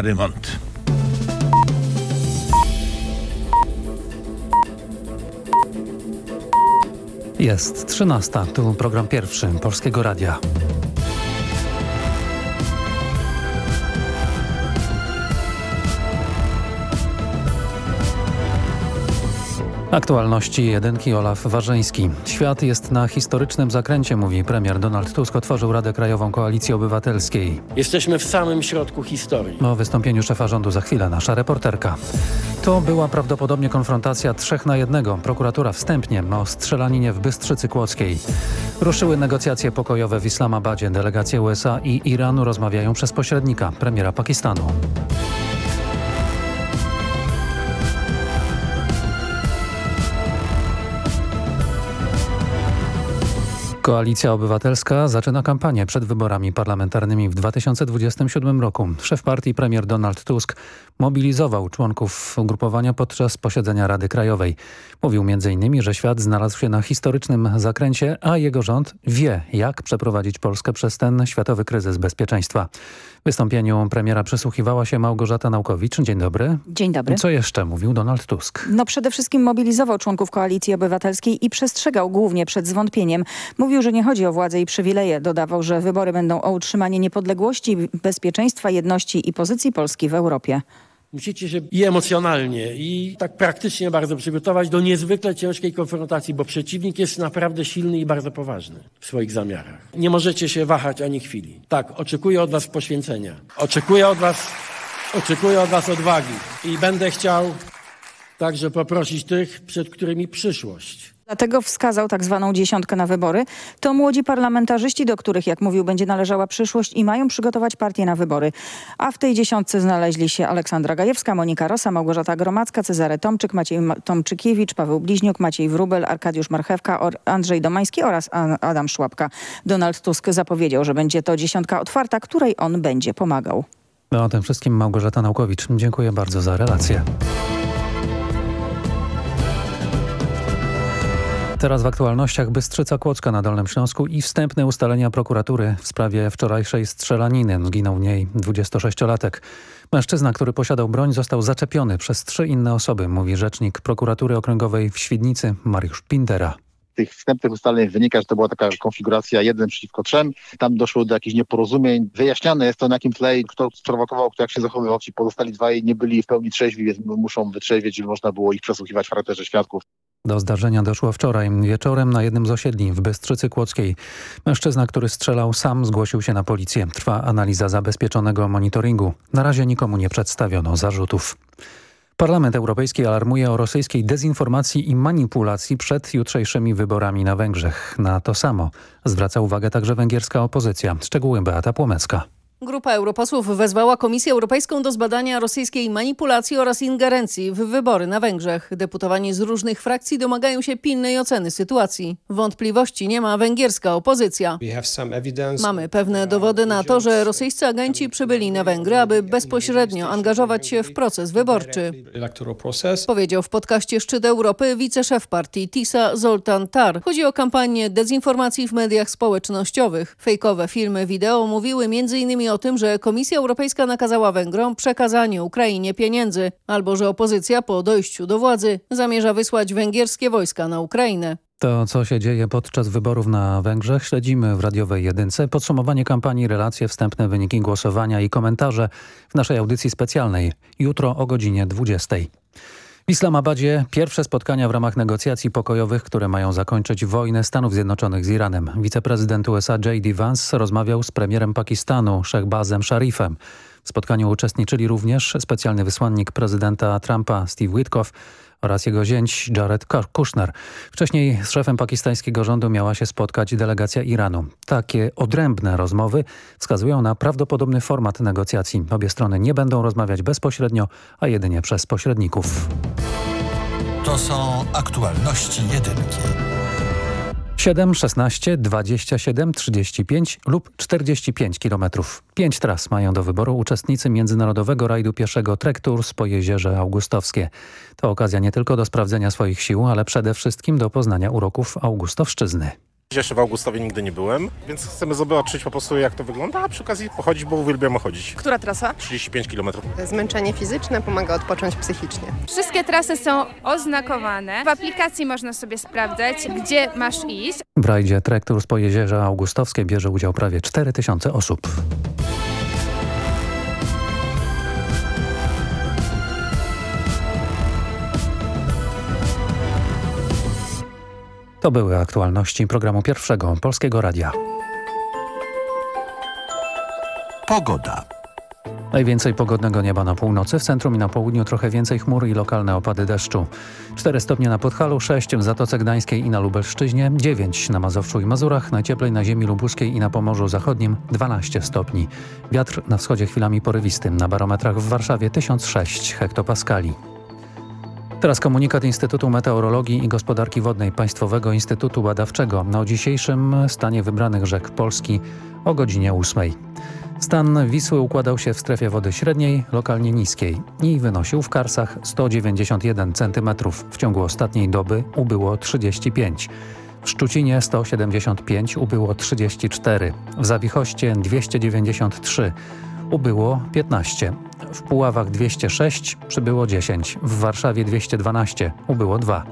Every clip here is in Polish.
remont. Jest 13. Tu program pierwszy Polskiego Radia. Aktualności jedynki Olaf Warzyński. Świat jest na historycznym zakręcie, mówi premier Donald Tusk. Otworzył Radę Krajową Koalicji Obywatelskiej. Jesteśmy w samym środku historii. O wystąpieniu szefa rządu za chwilę nasza reporterka. To była prawdopodobnie konfrontacja trzech na jednego. Prokuratura wstępnie o strzelaninie w Bystrzycy Kłodzkiej. Ruszyły negocjacje pokojowe w Islamabadzie. Delegacje USA i Iranu rozmawiają przez pośrednika, premiera Pakistanu. Koalicja Obywatelska zaczyna kampanię przed wyborami parlamentarnymi w 2027 roku. Szef partii premier Donald Tusk mobilizował członków ugrupowania podczas posiedzenia Rady Krajowej. Mówił m.in., że świat znalazł się na historycznym zakręcie, a jego rząd wie, jak przeprowadzić Polskę przez ten światowy kryzys bezpieczeństwa. Wystąpieniu premiera przysłuchiwała się Małgorzata Naukowicz. Dzień dobry. Dzień dobry. Co jeszcze mówił Donald Tusk? No przede wszystkim mobilizował członków Koalicji Obywatelskiej i przestrzegał głównie przed zwątpieniem. Mówił, że nie chodzi o władzę i przywileje. Dodawał, że wybory będą o utrzymanie niepodległości, bezpieczeństwa, jedności i pozycji Polski w Europie. Musicie się i emocjonalnie, i tak praktycznie bardzo przygotować do niezwykle ciężkiej konfrontacji, bo przeciwnik jest naprawdę silny i bardzo poważny w swoich zamiarach. Nie możecie się wahać ani chwili. Tak, oczekuję od was poświęcenia. Oczekuję od was, oczekuję od was odwagi. I będę chciał także poprosić tych, przed którymi przyszłość Dlatego wskazał tak zwaną dziesiątkę na wybory. To młodzi parlamentarzyści, do których, jak mówił, będzie należała przyszłość i mają przygotować partię na wybory. A w tej dziesiątce znaleźli się Aleksandra Gajewska, Monika Rosa, Małgorzata Gromacka, Cezary Tomczyk, Maciej Tomczykiewicz, Paweł Bliźniuk, Maciej Wrubel, Arkadiusz Marchewka, Andrzej Domański oraz Adam Szłapka. Donald Tusk zapowiedział, że będzie to dziesiątka otwarta, której on będzie pomagał. No, o tym wszystkim Małgorzata Naukowicz. Dziękuję bardzo za relację. Teraz w aktualnościach Bystrzyca Kłodzka na Dolnym Śląsku i wstępne ustalenia prokuratury w sprawie wczorajszej strzelaniny. Zginął w niej 26-latek. Mężczyzna, który posiadał broń został zaczepiony przez trzy inne osoby, mówi rzecznik prokuratury okręgowej w Świdnicy Mariusz Pindera tych wstępnych ustaleń wynika, że to była taka konfiguracja jeden przeciwko trzem. Tam doszło do jakichś nieporozumień. Wyjaśniane jest to na jakim tle, kto sprowokował, kto jak się zachowywał. Ci pozostali dwaj nie byli w pełni trzeźwi, więc muszą wytrzeźwieć, żeby można było ich przesłuchiwać w charakterze świadków. Do zdarzenia doszło wczoraj wieczorem na jednym z osiedli w Bystrzycy Kłodzkiej. Mężczyzna, który strzelał sam zgłosił się na policję. Trwa analiza zabezpieczonego monitoringu. Na razie nikomu nie przedstawiono zarzutów. Parlament Europejski alarmuje o rosyjskiej dezinformacji i manipulacji przed jutrzejszymi wyborami na Węgrzech. Na to samo zwraca uwagę także węgierska opozycja. Szczegóły Beata Płomecka. Grupa europosłów wezwała Komisję Europejską do zbadania rosyjskiej manipulacji oraz ingerencji w wybory na Węgrzech. Deputowani z różnych frakcji domagają się pilnej oceny sytuacji. Wątpliwości nie ma węgierska opozycja. Mamy pewne dowody na to, że rosyjscy agenci przybyli na Węgry, aby bezpośrednio angażować się w proces wyborczy. Powiedział w podcaście Szczyt Europy wiceszef partii TISA Zoltan Tar. Chodzi o kampanię dezinformacji w mediach społecznościowych. Fejkowe filmy wideo mówiły m.in o tym, że Komisja Europejska nakazała Węgrom przekazanie Ukrainie pieniędzy, albo że opozycja po dojściu do władzy zamierza wysłać węgierskie wojska na Ukrainę. To, co się dzieje podczas wyborów na Węgrzech, śledzimy w radiowej jedynce. Podsumowanie kampanii, relacje, wstępne wyniki głosowania i komentarze w naszej audycji specjalnej jutro o godzinie 20. W Islamabadzie pierwsze spotkania w ramach negocjacji pokojowych, które mają zakończyć wojnę Stanów Zjednoczonych z Iranem. Wiceprezydent USA J.D. Vance rozmawiał z premierem Pakistanu Shehbazem Sharifem. W spotkaniu uczestniczyli również specjalny wysłannik prezydenta Trumpa Steve Witkoff oraz jego zięć Jared Kushner. Wcześniej z szefem pakistańskiego rządu miała się spotkać delegacja Iranu. Takie odrębne rozmowy wskazują na prawdopodobny format negocjacji. Obie strony nie będą rozmawiać bezpośrednio, a jedynie przez pośredników. To są aktualności jedynki. 7, 16, 27, 35 lub 45 km. Pięć tras mają do wyboru uczestnicy Międzynarodowego Rajdu Pieszego Trek Tours po Jeziorze Augustowskie. To okazja nie tylko do sprawdzenia swoich sił, ale przede wszystkim do poznania uroków Augustowszczyzny. Jeszcze w Augustowie nigdy nie byłem, więc chcemy zobaczyć po prostu jak to wygląda, a przy okazji pochodzić, bo uwielbiamy chodzić. Która trasa? 35 km. Zmęczenie fizyczne pomaga odpocząć psychicznie. Wszystkie trasy są oznakowane. W aplikacji można sobie sprawdzać, gdzie masz iść. W rajdzie Trek Tours po Augustowskie bierze udział prawie 4000 osób. To były aktualności programu pierwszego Polskiego Radia. Pogoda. Najwięcej pogodnego nieba na północy, w centrum i na południu trochę więcej chmur i lokalne opady deszczu. 4 stopnie na Podhalu, 6 w Zatoce Gdańskiej i na Lubelszczyźnie, 9 na Mazowszu i Mazurach, najcieplej na ziemi lubuskiej i na Pomorzu Zachodnim 12 stopni. Wiatr na wschodzie chwilami porywistym, na barometrach w Warszawie 1006 hektopaskali. Teraz komunikat Instytutu Meteorologii i Gospodarki Wodnej Państwowego Instytutu Badawczego o dzisiejszym stanie wybranych rzek Polski o godzinie 8. Stan Wisły układał się w strefie wody średniej, lokalnie niskiej i wynosił w Karsach 191 cm. W ciągu ostatniej doby ubyło 35 w Szczucinie 175, ubyło 34, w Zawichoście 293, ubyło 15, w Puławach 206, przybyło 10, w Warszawie 212, ubyło 2,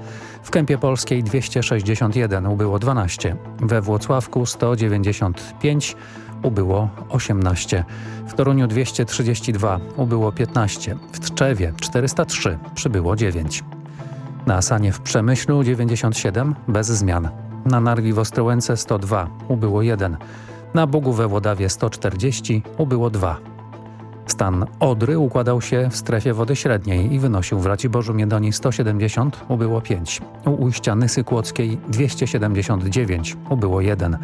w Kępie Polskiej 261, ubyło 12, we Włocławku 195, ubyło 18, w Toruniu 232, ubyło 15, w Tczewie 403, przybyło 9. Na Asanie w Przemyślu 97, bez zmian. Na Narwi w Ostrołęce 102, ubyło 1. Na Bogu we Włodawie 140, ubyło 2. Stan Odry układał się w strefie wody średniej i wynosił w Raciborzu Miedonii 170, ubyło 5. U ujścia Nysy Kłodzkiej 279, ubyło 1.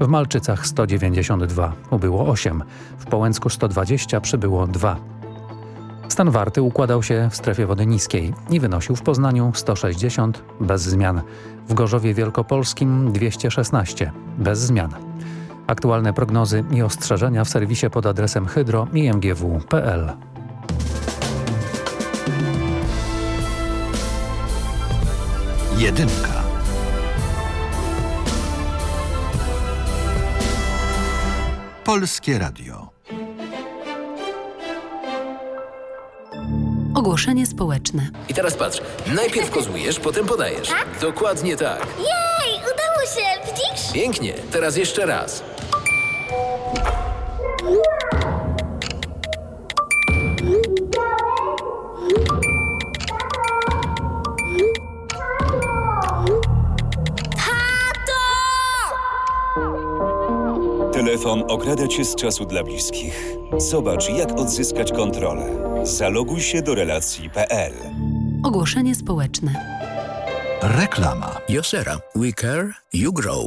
W Malczycach 192, ubyło 8. W Połęcku 120, przybyło 2. Stan warty układał się w strefie wody niskiej i wynosił w Poznaniu 160 bez zmian. W Gorzowie Wielkopolskim 216 bez zmian. Aktualne prognozy i ostrzeżenia w serwisie pod adresem hydro.imgw.pl. Jedynka. Polskie Radio. Ogłoszenie społeczne. I teraz patrz, najpierw kozujesz, potem podajesz. Tak? Dokładnie tak. Jej, udało się, widzisz? Pięknie, teraz jeszcze raz. Telefon okrada cię z czasu dla bliskich. Zobacz, jak odzyskać kontrolę. Zaloguj się do relacji.pl. Ogłoszenie społeczne. Reklama. Josera. We care, you grow.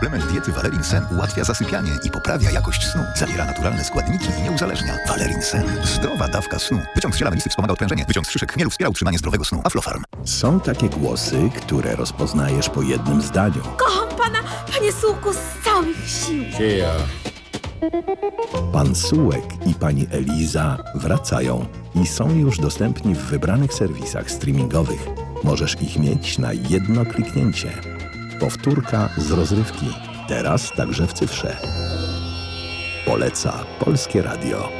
Suplement diety Valerin Sen ułatwia zasypianie i poprawia jakość snu. Zawiera naturalne składniki i nie uzależnia. Valerin Sen. Zdrowa dawka snu. Wyciąg z ziela melisy wspomaga odprężenie. Wyciąg z szyszek chmielu wspiera utrzymanie zdrowego snu. Aflofarm. Są takie głosy, które rozpoznajesz po jednym zdaniu. Kocham pana, panie Sułku, z całych sił. Dzieja. Pan Sułek i pani Eliza wracają i są już dostępni w wybranych serwisach streamingowych. Możesz ich mieć na jedno kliknięcie. Powtórka z rozrywki. Teraz także w cyfrze. Poleca Polskie Radio.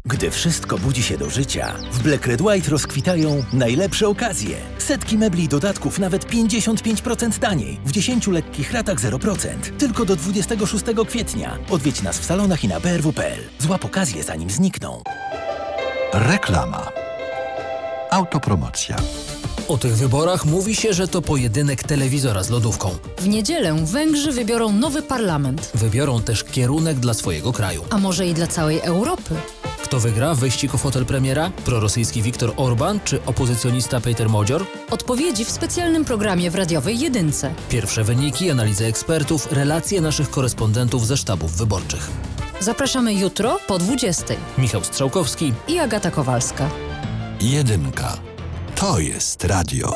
Gdy wszystko budzi się do życia, w Black Red White rozkwitają najlepsze okazje. Setki mebli i dodatków nawet 55% taniej. W 10 lekkich ratach 0%. Tylko do 26 kwietnia. Odwiedź nas w salonach i na brw.pl. Złap okazję zanim znikną. Reklama. Autopromocja. O tych wyborach mówi się, że to pojedynek telewizora z lodówką. W niedzielę Węgrzy wybiorą nowy parlament. Wybiorą też kierunek dla swojego kraju. A może i dla całej Europy? Kto wygra wyścig o fotel premiera? Prorosyjski Viktor Orban czy opozycjonista Peter Modzior? Odpowiedzi w specjalnym programie w radiowej Jedynce. Pierwsze wyniki, analizy ekspertów, relacje naszych korespondentów ze sztabów wyborczych. Zapraszamy jutro po 20. Michał Strzałkowski i Agata Kowalska. Jedynka. To jest radio.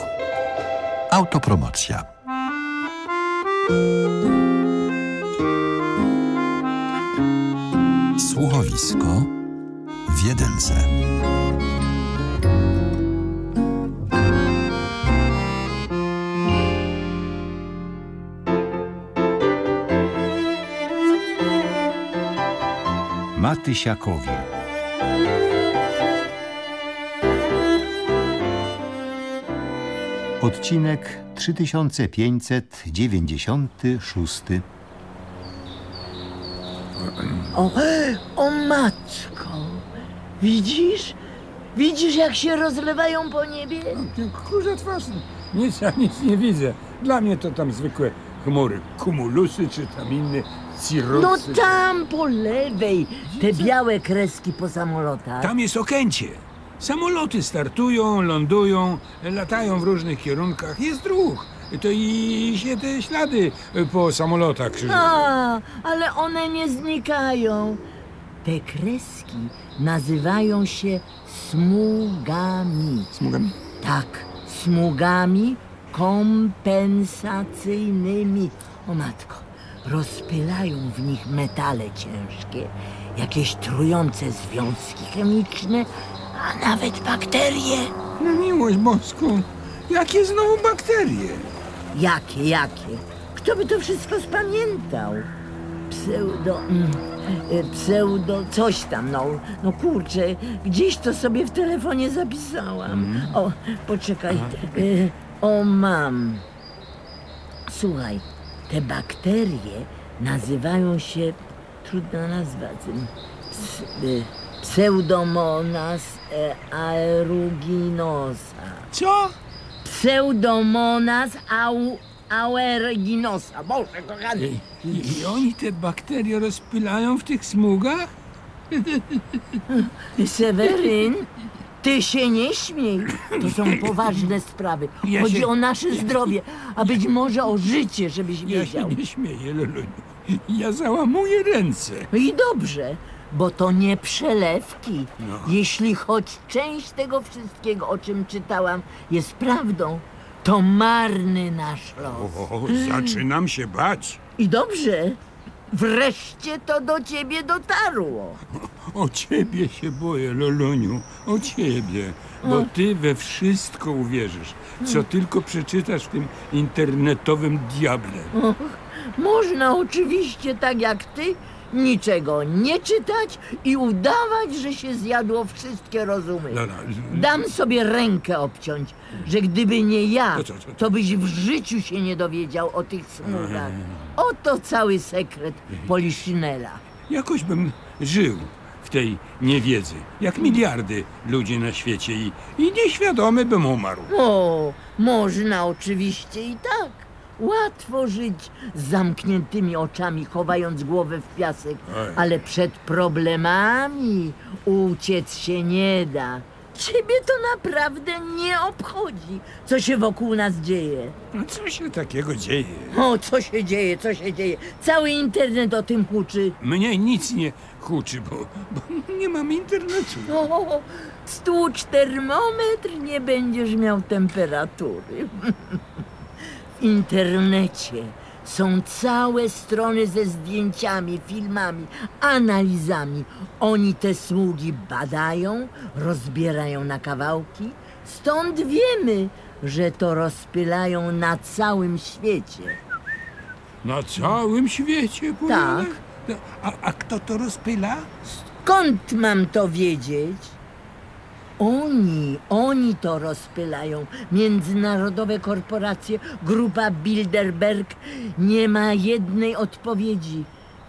Autopromocja. Słuchowisko w jedynce. Matysiakowie. Odcinek 3596. O, o matko! Widzisz? Widzisz, jak się rozlewają po niebie? Kurze twarz, nic, ja nic nie widzę. Dla mnie to tam zwykłe chmury, kumulusy czy tam inne cirrusy. No tam po lewej, te białe kreski po samolotach. Tam jest Okęcie. Samoloty startują, lądują, latają w różnych kierunkach. Jest ruch. To i się te ślady po samolotach krzyżują. A, ale one nie znikają. Te kreski nazywają się smugami. Smugami? Tak, smugami kompensacyjnymi. O matko, rozpylają w nich metale ciężkie, jakieś trujące związki chemiczne, a nawet bakterie. Na miłość boską, jakie znowu bakterie? Jakie, jakie? Kto by to wszystko spamiętał? Pseudo... Mm, e, pseudo... coś tam, no. No kurczę, gdzieś to sobie w telefonie zapisałam. O, poczekaj. E, o, mam. Słuchaj, te bakterie nazywają się... Trudna nazwa. tym, ps- e, Pseudomonas e, aeruginosa. Co? Pseudomonas au, aeruginosa. Boże kochany. I, I oni te bakterie rozpylają w tych smugach? Seweryn, ty się nie śmiej. To są poważne sprawy. Ja Chodzi się- o nasze zdrowie, a być może o życie, żebyś Ja się wiedział. nie śmieję, Luluniu. Ja załamuję ręce. No I dobrze, bo to nie przelewki. No. Jeśli choć część tego wszystkiego, o czym czytałam, jest prawdą, to marny nasz los. O, zaczynam się bać. I dobrze, wreszcie to do ciebie dotarło. O ciebie się boję, Loluniu. O ciebie. Bo ty we wszystko uwierzysz, co tylko przeczytasz w tym internetowym diable. Och, można oczywiście tak jak ty niczego nie czytać i udawać, że się zjadło wszystkie rozumy. No, no, Dam sobie rękę obciąć, że gdyby nie ja, To byś w życiu się nie dowiedział o tych smugach. Oto cały sekret Poliszynela. Jakoś bym żył w tej niewiedzy, jak miliardy ludzi na świecie i, i nieświadomy bym umarł. O, można oczywiście i tak. Łatwo żyć z zamkniętymi oczami, chowając głowę w piasek, Oj. ale przed problemami uciec się nie da. Ciebie to naprawdę nie obchodzi, co się wokół nas dzieje. No co się takiego dzieje? O, co się dzieje, co się dzieje? Cały internet o tym huczy. Mnie nic nie huczy, bo, bo nie mam internetu. O, stłucz termometr, nie będziesz miał temperatury. W internecie są całe strony ze zdjęciami, filmami, analizami. Oni te sługi badają, rozbierają na kawałki. Stąd wiemy, że to rozpylają na całym świecie. Na całym świecie, Tak. No, A, a kto to rozpyla? Skąd mam to wiedzieć? Oni, oni to rozpylają. Międzynarodowe korporacje, grupa Bilderberg nie ma jednej odpowiedzi.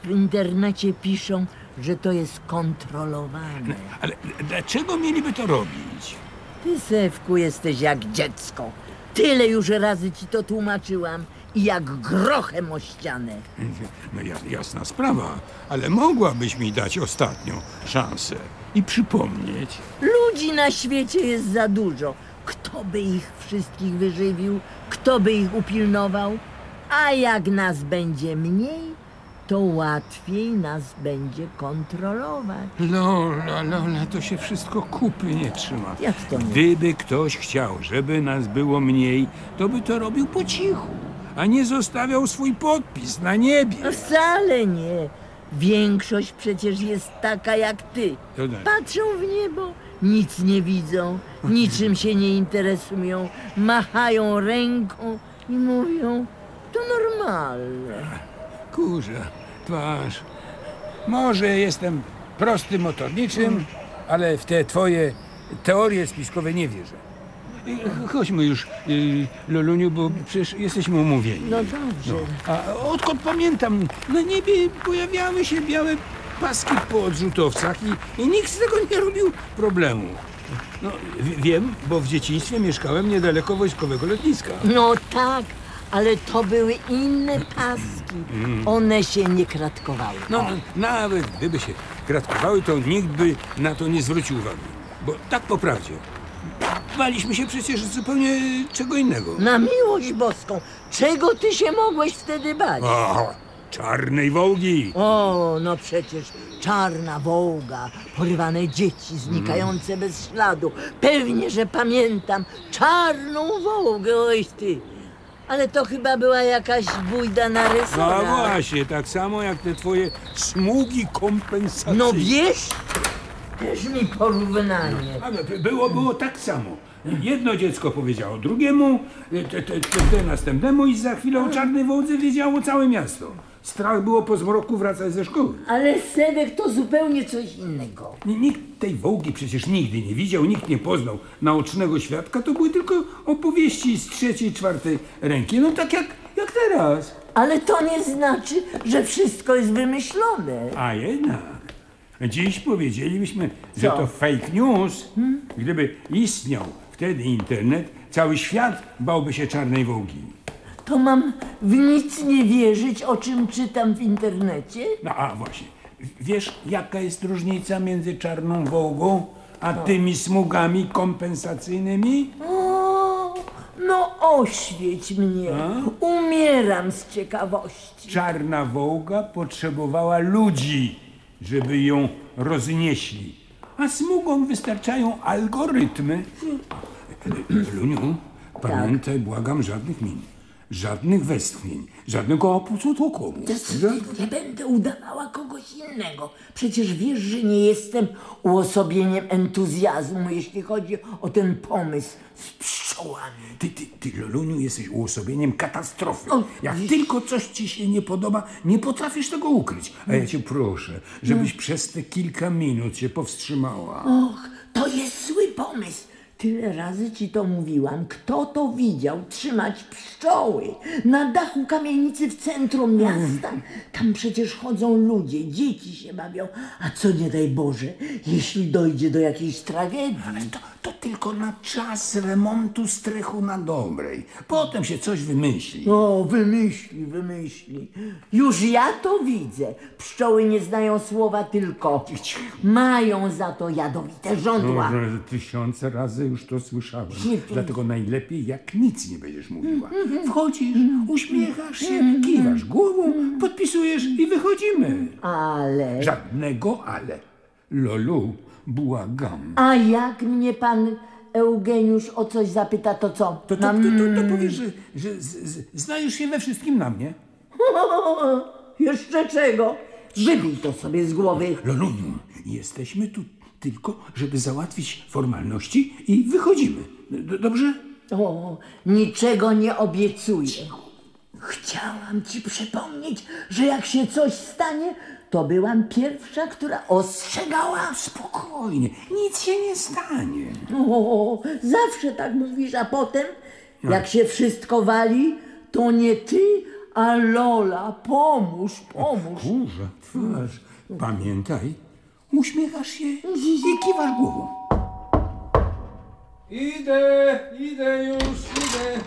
W internecie piszą, że to jest kontrolowane. Ale dlaczego mieliby to robić? Ty, Sewku, jesteś jak dziecko. Tyle już razy ci to tłumaczyłam i jak grochem o ścianę. No ja- jasna sprawa, ale mogłabyś mi dać ostatnią szansę i przypomnieć. Ludzi na świecie jest za dużo. Kto by ich wszystkich wyżywił? Kto by ich upilnował? A jak nas będzie mniej, to łatwiej nas będzie kontrolować. Lola, Lola, to się wszystko kupy nie trzyma. Jak to nie? Gdyby ktoś chciał, żeby nas było mniej, to by to robił po cichu, a nie zostawiał swój podpis na niebie. Wcale nie. Większość przecież jest taka jak ty. Patrzą w niebo, nic nie widzą, niczym się nie interesują, machają ręką i mówią, to normalne. Kurze, twarz. Może jestem prostym motorniczym, ale w te twoje teorie spiskowe nie wierzę. Chodźmy już, y, Loluniu, bo przecież jesteśmy umówieni. No dobrze. A odkąd pamiętam, na niebie pojawiały się białe paski po odrzutowcach i, i nikt z tego nie robił problemu. No, wiem, bo w dzieciństwie mieszkałem niedaleko wojskowego lotniska. No tak, ale to były inne paski. Mm. One się nie kratkowały. No, nawet gdyby się kratkowały, to nikt by na to nie zwrócił uwagi. Bo tak po prawdzie, baliśmy się przecież zupełnie czego innego. Na miłość boską, czego ty się mogłeś wtedy bać? O, czarnej wołgi. O, no przecież czarna wołga, porywane dzieci znikające bez śladu. Pewnie, że pamiętam czarną wołgę, oj ty. Ale to chyba była jakaś bójda No narysowana. właśnie, tak samo jak te twoje smugi kompensacyjne. No wiesz, też mi porównanie. Ale by- było, było tak samo. Jedno dziecko powiedziało drugiemu, te, te, te, te następnemu i za chwilę o czarnej wołdze wiedziało całe miasto. Strach było po zmroku wracać ze szkoły. Ale Sedek to zupełnie coś innego. Ni- Nikt tej wołgi przecież nigdy nie widział, nikt nie poznał naocznego świadka. To były tylko opowieści z trzeciej, czwartej ręki. No tak jak, jak teraz. Ale to nie znaczy, że wszystko jest wymyślone. A jednak. Dziś powiedzielibyśmy, że Co? to fake news. Gdyby istniał wtedy internet, cały świat bałby się czarnej wołgi. To mam w nic nie wierzyć, o czym czytam w internecie? No a właśnie, wiesz jaka jest różnica między czarną wołgą a tymi smugami kompensacyjnymi? O, no oświeć mnie. Umieram z ciekawości. Czarna wołga potrzebowała ludzi, żeby ją roznieśli. A smugom wystarczają algorytmy. Luniu, pamiętaj, błagam, żadnych min, żadnych westchnień, żadnego opucu Nie będę udawała kogoś innego. Przecież wiesz, że nie jestem uosobieniem entuzjazmu, jeśli chodzi o ten pomysł z pszczołami. Ty, ty, ty, Loluniu, jesteś uosobieniem katastrofy. O, Jak tylko coś ci się nie podoba, nie potrafisz tego ukryć. A ja cię proszę, żebyś przez te kilka minut się powstrzymała. Och, to jest zły pomysł. Tyle razy ci to mówiłam. Kto to widział trzymać pszczoły na dachu kamienicy w centrum miasta? Tam przecież chodzą ludzie, dzieci się bawią. A co nie daj Boże, jeśli dojdzie do jakiejś tragedii? To, to tylko na czas remontu strychu na Dobrej. Potem się coś wymyśli. O, wymyśli, wymyśli. Już ja to widzę. Pszczoły nie znają słowa tylko. Mają za to jadowite żądła. No, że tysiące razy już to słyszałem. Dlatego najlepiej jak nic nie będziesz mówiła. Wchodzisz, uśmiechasz się, kiwasz głową, podpisujesz i wychodzimy. Ale... Żadnego ale. Lolu, błagam. A jak mnie pan Eugeniusz o coś zapyta, to co? To, to, to, to, to powiesz, że, że z, z, znajesz się we wszystkim na mnie. Jeszcze czego? Wybij to sobie z głowy. Loluniu, jesteśmy tu tylko, żeby załatwić formalności i wychodzimy. D- dobrze? O, niczego nie obiecuję. Chciałam ci przypomnieć, że jak się coś stanie, to byłam pierwsza, która ostrzegała. Spokojnie, nic się nie stanie. O, zawsze tak mówisz, a potem, jak się wszystko wali, to nie ty, a Lola. Pomóż, pomóż. Kurze, twarz. Pamiętaj, uśmiechasz się i kiwasz głową. Idę, idę już, idę.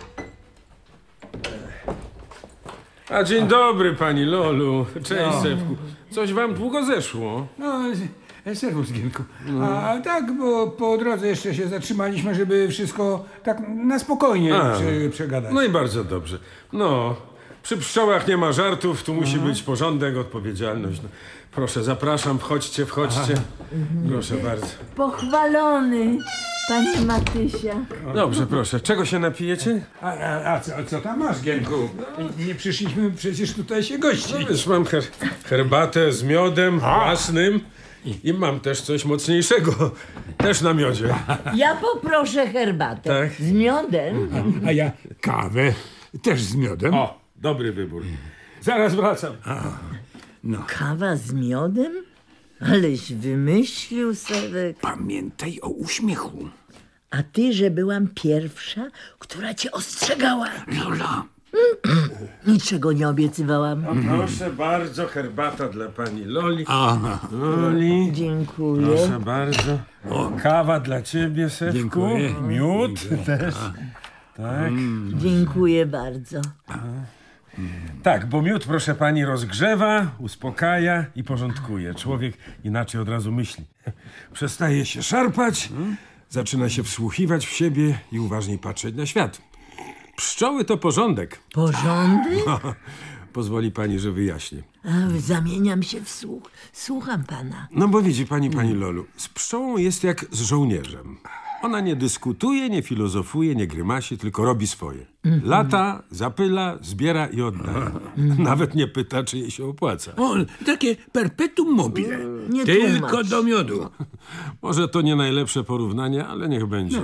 A dzień dobry, pani Lolu. Cześć, No. Sewku. Coś wam długo zeszło? No, e, serwus, Gienku. A tak, bo po drodze jeszcze się zatrzymaliśmy, żeby wszystko tak na spokojnie A. prze, przegadać. No i bardzo dobrze. No, przy pszczołach nie ma żartów, tu musi być porządek, odpowiedzialność. No, proszę, zapraszam, wchodźcie, wchodźcie. Proszę bardzo. Pochwalony, panie Matysia. Dobrze, proszę. Czego się napijecie? A, a, a co, co tam masz, Gienku? Nie przyszliśmy przecież tutaj się gościć. No wiesz, mam her herbatę z miodem własnym i, i mam też coś mocniejszego. Też na miodzie. Ja poproszę herbatę Tak? z miodem. A ja kawę też z miodem. O, dobry wybór. Zaraz wracam. No. Kawa z miodem? Aleś wymyślił, Sewek. Pamiętaj o uśmiechu. A ty, że byłam pierwsza, która cię ostrzegała. Lola. Niczego nie obiecywałam. Proszę bardzo, herbata dla pani Loli. Aha. Loli. Dziękuję. Proszę bardzo. O, kawa dla ciebie, Sewku. Dziękuję. Miód Dziękuję. też. Tak. Dziękuję bardzo. Tak, bo miód, proszę pani, rozgrzewa, uspokaja i porządkuje. Człowiek inaczej od razu myśli. Przestaje się szarpać, zaczyna się wsłuchiwać w siebie i uważniej patrzeć na świat. Pszczoły to porządek. Porządek? Pozwoli pani, że wyjaśnię. A, zamieniam się w słuch. Słucham pana. No bo widzi pani, pani Lolu, z pszczołą jest jak z żołnierzem. Ona nie dyskutuje, nie filozofuje, nie grymasi, tylko robi swoje. Lata, zapyla, zbiera i oddaje. Nawet nie pyta, czy jej się opłaca. O, takie perpetuum mobile. Nie Tylko tłumacz. do miodu. Może to nie najlepsze porównanie, ale niech będzie.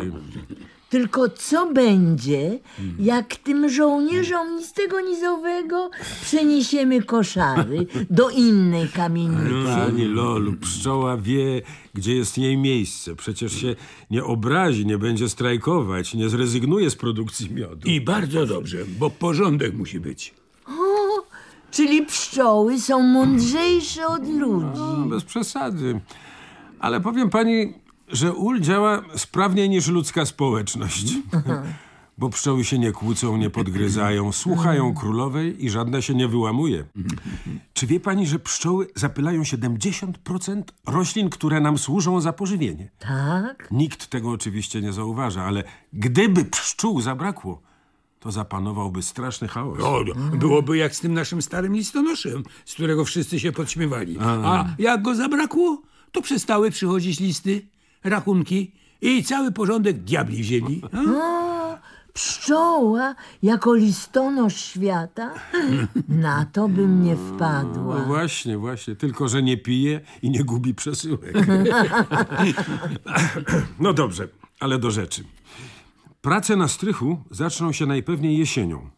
Tylko co będzie, jak tym żołnierzom nic tego nizowego przeniesiemy koszary do innej kamienicy? Pani Lolu, pszczoła wie, gdzie jest jej miejsce. Przecież się nie obrazi, nie będzie strajkować, nie zrezygnuje z produkcji miodu. I bardzo dobrze, bo porządek musi być. O, czyli pszczoły są mądrzejsze od ludzi. No, bez przesady. Ale powiem pani, że ul działa sprawniej niż ludzka społeczność. Bo pszczoły się nie kłócą, nie podgryzają, słuchają królowej i żadna się nie wyłamuje. Czy wie pani, że pszczoły zapylają 70% roślin, które nam służą za pożywienie? Tak? Nikt tego oczywiście nie zauważa, ale gdyby pszczół zabrakło, to zapanowałby straszny chaos. O, no, byłoby jak z tym naszym starym listonoszem, z którego wszyscy się podśmiewali. A jak go zabrakło, to przestały przychodzić listy, rachunki i cały porządek diabli wzięli. A? Pszczoła jako listonosz świata? Na to bym nie No wpadła. właśnie, właśnie. Tylko, że nie pije i nie gubi przesyłek. no dobrze, ale do rzeczy. Prace na strychu zaczną się najpewniej jesienią.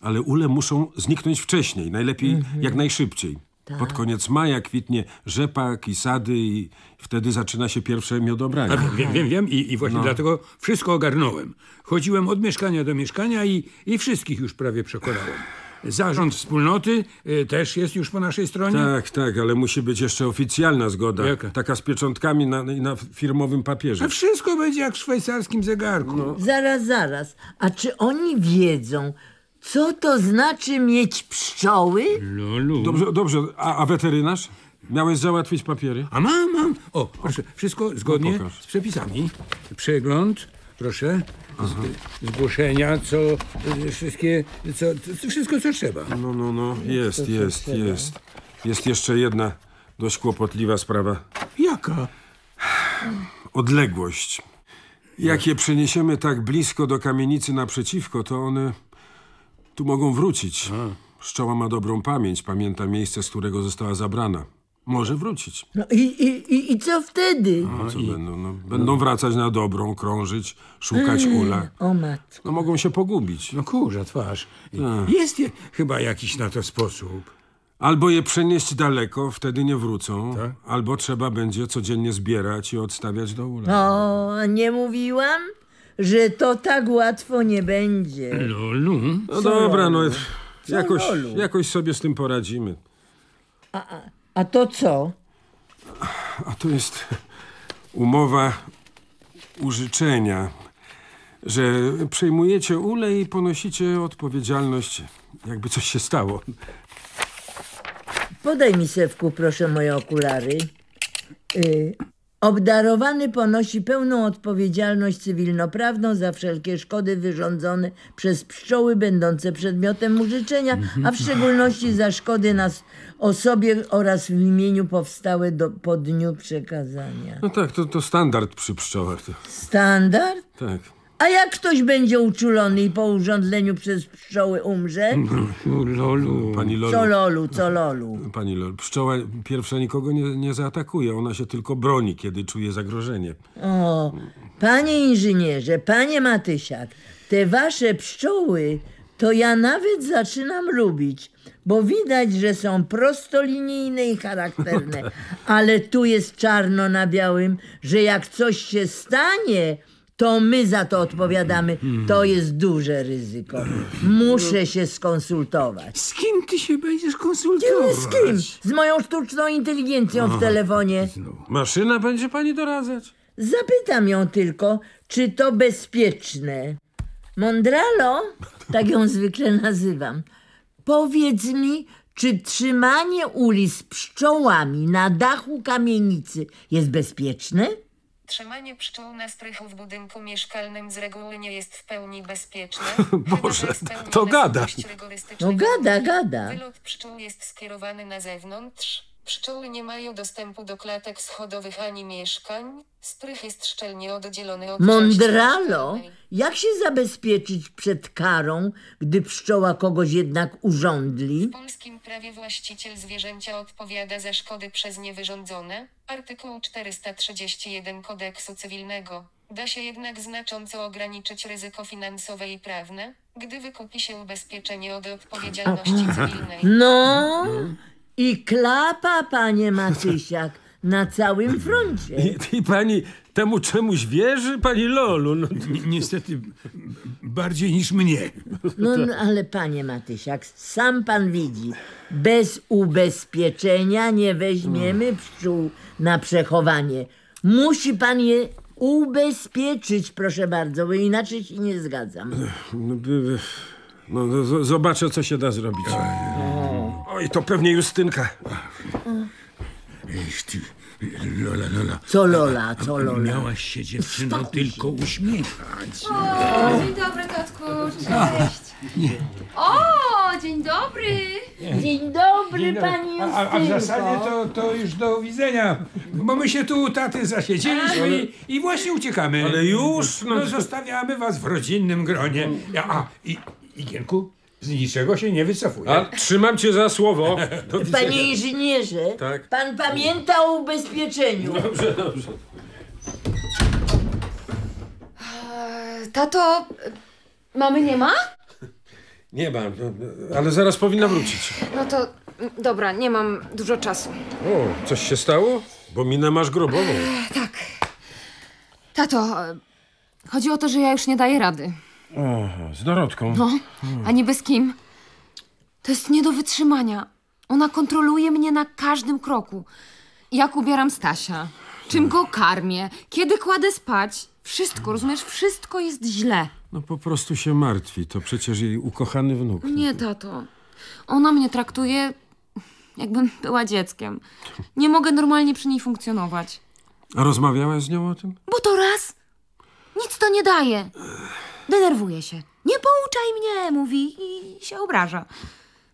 Ale ule muszą zniknąć wcześniej, najlepiej jak najszybciej. Pod koniec maja kwitnie rzepak i sady i wtedy zaczyna się pierwsze miodobranie. A wiem, wiem, wiem. I, i właśnie No. dlatego wszystko ogarnąłem. Chodziłem od mieszkania do mieszkania i, i wszystkich już prawie przekonałem. zarząd wspólnoty y, też jest już po naszej stronie? Tak, tak, ale musi być jeszcze oficjalna zgoda. Jaka? Taka z pieczątkami na, na firmowym papierze. A wszystko będzie jak w szwajcarskim zegarku. Zaraz, zaraz. A czy oni wiedzą, co to znaczy mieć pszczoły? Lolu. Dobrze, dobrze. A, a weterynarz? Miałeś załatwić papiery? A mam, mam. O, proszę, wszystko zgodnie No pokaż. z przepisami. Przegląd, proszę. Z, zgłoszenia, co y, wszystkie, co, co, wszystko co trzeba. No, no, no. Jest, jest, jest. Jest jeszcze jedna dość kłopotliwa sprawa. Jaka? Odległość. Jak je przeniesiemy tak blisko do kamienicy naprzeciwko, to one tu mogą wrócić. Pszczoła ma dobrą pamięć, pamięta miejsce, z którego została zabrana. Może wrócić. No i, i, i, i co wtedy? No, co będą? No, będą wracać na dobrą, krążyć, szukać ula. O matko. No mogą się pogubić. No kurza twarz. Tak. Jest je, chyba jakiś na to sposób. Albo je przenieść daleko, wtedy nie wrócą. Tak. Albo trzeba będzie codziennie zbierać i odstawiać do ula. O, nie mówiłam, że to tak łatwo nie będzie. Lolu. No dobra, no Co jakoś, jakoś sobie z tym poradzimy. A to co? A to jest umowa użyczenia, że przejmujecie ule i ponosicie odpowiedzialność, jakby coś się stało. Podaj mi, Sewku, proszę, moje okulary. Y, obdarowany ponosi pełną odpowiedzialność cywilnoprawną za wszelkie szkody wyrządzone przez pszczoły będące przedmiotem użyczenia, a w szczególności za szkody na osobie oraz w imieniu powstałe do, po dniu przekazania. No tak, to, to standard przy pszczołach. Standard? tak. A jak ktoś będzie uczulony i po urządleniu przez pszczoły umrze? Lolu. Pani Lolu, Co lolu, co lolu? pani Lolu, pszczoła pierwsza nikogo nie, nie zaatakuje, ona się tylko broni, kiedy czuje zagrożenie. O, panie inżynierze, panie Matysiak, te wasze pszczoły to ja nawet zaczynam lubić, bo widać, że są prostolinijne i charakterne. Ale tu jest czarno na białym, że jak coś się stanie, to my za to odpowiadamy. To jest duże ryzyko. Muszę się skonsultować. Z kim ty się będziesz konsultować? z kim? Z moją sztuczną inteligencją w telefonie. Maszyna będzie pani doradzać? Zapytam ją tylko, czy to bezpieczne. Mondralo, tak ją zwykle nazywam, powiedz mi, czy trzymanie uli z pszczołami na dachu kamienicy jest bezpieczne? Trzymanie pszczół na strychu w budynku mieszkalnym z reguły nie jest w pełni bezpieczne. Boże, to gada. No gada, gada. Wylot pszczół jest skierowany na zewnątrz. Pszczoły nie mają dostępu do klatek schodowych ani mieszkań. Strych jest szczelnie oddzielony od mieszkalnej. jak się zabezpieczyć przed karą, gdy pszczoła kogoś jednak urządli? W polskim prawie właściciel zwierzęcia odpowiada za szkody przez nie wyrządzone. Artykuł 431 kodeksu cywilnego. Da się jednak znacząco ograniczyć ryzyko finansowe i prawne, gdy wykupi się ubezpieczenie od odpowiedzialności cywilnej. No i klapa, panie Matysiak, na całym froncie. I, I pani temu czemuś wierzy, pani Lolu? No, Ni- Niestety bardziej niż mnie. No, no ale panie Matysiak, sam pan widzi, bez ubezpieczenia nie weźmiemy pszczół na przechowanie. Musi pan je ubezpieczyć, proszę bardzo, bo inaczej się nie zgadzam. no, by- no, z- zobaczę, co się da zrobić. Oj, to pewnie Justynka. Ej, ty, Lola, Lola. Co Lola, co Lola? Miałaś się dziewczyno tylko uśmiechać. O, dzień dobry, tatku. Cześć. O, dzień dobry. Dzień dobry, pani A, a w Justynko. zasadzie to, to już do widzenia, bo my się tu u taty zasiedzieliśmy i, i właśnie uciekamy. Ale już? No, No, zostawiamy was w rodzinnym gronie. A, a i, i Gienku, z niczego się nie wycofuje. A, trzymam cię za słowo. Panie inżynierze, Tak. pan pamięta o ubezpieczeniu. Dobrze, dobrze. E, Tato, e, mamy nie ma? Nie mam, no, ale zaraz powinna wrócić. No to dobra, nie mam dużo czasu. O, coś się stało? Bo minę masz grobową. Tak. Tato, e, chodzi o to, że ja już nie daję rady. Aha, z Dorotką. No, ani bez kim. To jest nie do wytrzymania. Ona kontroluje mnie na każdym kroku. Jak ubieram Stasia, czym go karmię, kiedy kładę spać. Wszystko, rozumiesz? Wszystko jest źle. No po prostu się martwi. To przecież jej ukochany wnuk. Nie, tato. Ona mnie traktuje, jakbym była dzieckiem. Nie mogę normalnie przy niej funkcjonować. A rozmawiałaś z nią o tym? Bo to raz nic to nie daje. Denerwuje się. Nie pouczaj mnie, mówi i się obraża.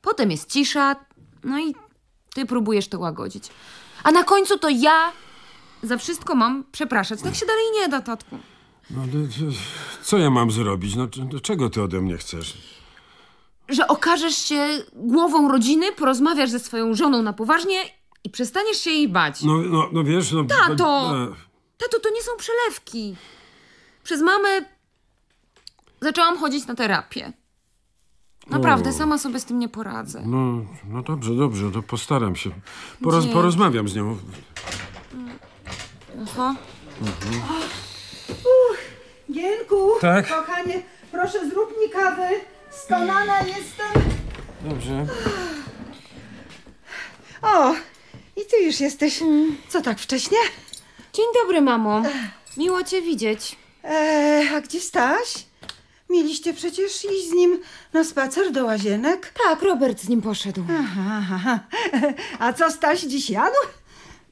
Potem jest cisza, no i ty próbujesz to łagodzić. A na końcu to ja za wszystko mam przepraszać. Tak się dalej nie da, tatku. No, ale co ja mam zrobić? No, czego ty ode mnie chcesz? Że okażesz się głową rodziny, porozmawiasz ze swoją żoną na poważnie i przestaniesz się jej bać. No, no, no wiesz, no... Tato! no, Tato, to nie są przelewki. Przez mamę zaczęłam chodzić na terapię. Naprawdę, O. sama sobie z tym nie poradzę. No, no dobrze, dobrze, to postaram się. Poroz, porozmawiam z nią. Aha. Mhm. Gienku, Tak? kochanie, proszę zrób mi kawę. Skonana jestem. Dobrze. O, i ty już jesteś. Co tak wcześnie? Dzień dobry, mamo. Miło cię widzieć. E, a gdzie Staś? Mieliście przecież iść z nim na spacer do łazienek? Tak, Robert z nim poszedł. Aha, aha. A co Staś dziś jadł?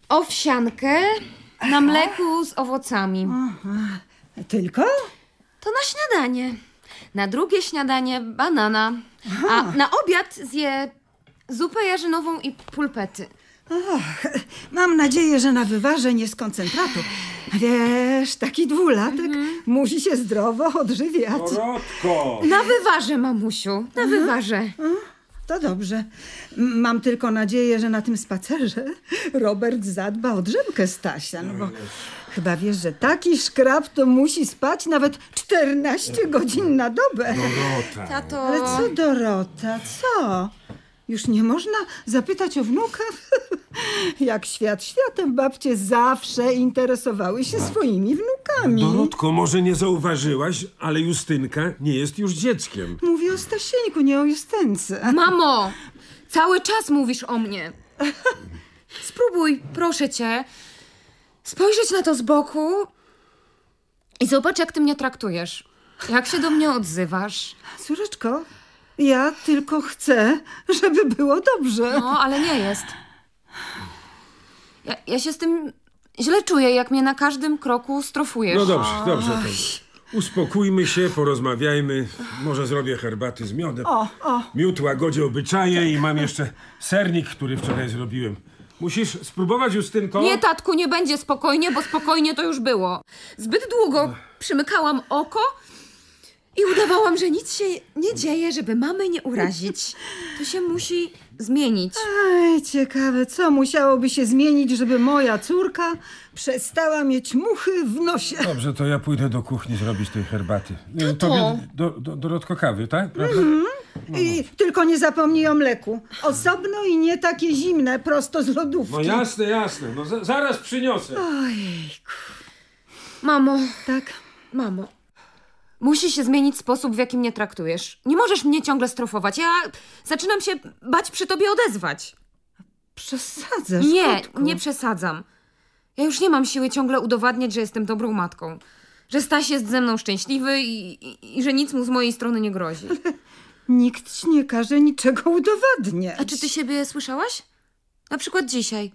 Owsiankę na mleku z owocami. Tylko? To na śniadanie. Na drugie śniadanie banana. A na obiad zje zupę jarzynową i pulpety. Och, mam nadzieję, że na wywarze nie z koncentratu. Wiesz, taki dwulatek musi się zdrowo odżywiać. Dorotko! Na wywarze, mamusiu. Na wywarze. To dobrze. Mam tylko nadzieję, że na tym spacerze Robert zadba o drzemkę Stasia, no bo chyba wiesz, że taki szkrab to musi spać nawet 14 godzin na dobę. Dorota. Tato. Ale co Dorota, co? Już nie można zapytać o wnuka? Jak świat światem, babcie zawsze interesowały się swoimi wnukami. Dorotko, może nie zauważyłaś, ale Justynka nie jest już dzieckiem. Mówię o Stasieńku, nie o Justynce. Mamo, cały czas mówisz o mnie. Spróbuj, proszę cię, spojrzeć na to z boku i zobacz, jak ty mnie traktujesz. Jak się do mnie odzywasz. Córeczko, ja tylko chcę, żeby było dobrze. No, ale nie jest. Ja, ja się z tym źle czuję, jak mnie na każdym kroku strofujesz. No dobrze, dobrze. Uspokójmy się, porozmawiajmy. Może zrobię herbaty z miodem. O, o. Miód ładzi obyczaje i mam jeszcze sernik, który wczoraj zrobiłem. Musisz spróbować, Justynko. Nie, tatku, nie będzie spokojnie, bo spokojnie to już było. Zbyt długo przymykałam oko i udawałam, że nic się nie dzieje, żeby mamy nie urazić. To się musi zmienić. Ej, ciekawe, co musiałoby się zmienić, żeby moja córka przestała mieć muchy w nosie. Dobrze, to ja pójdę do kuchni zrobić tej herbaty. Tato. Tobie, do, do, Dorotko, kawy, tak? Prawda? Mhm. I tylko nie zapomnij o mleku. Osobno i nie takie zimne, prosto z lodówki. No jasne, jasne. No za, zaraz przyniosę. Ojejku. Mamo. Tak? Mamo. Musi się zmienić sposób, w jaki mnie traktujesz. Nie możesz mnie ciągle strofować. Ja zaczynam się bać przy tobie odezwać. Przesadzasz, Nie, kotku. nie przesadzam. Ja już nie mam siły ciągle udowadniać, że jestem dobrą matką. Że Staś jest ze mną szczęśliwy i, i, i że nic mu z mojej strony nie grozi. Nikt ci nie każe niczego udowadniać. A czy ty siebie słyszałaś? Na przykład dzisiaj.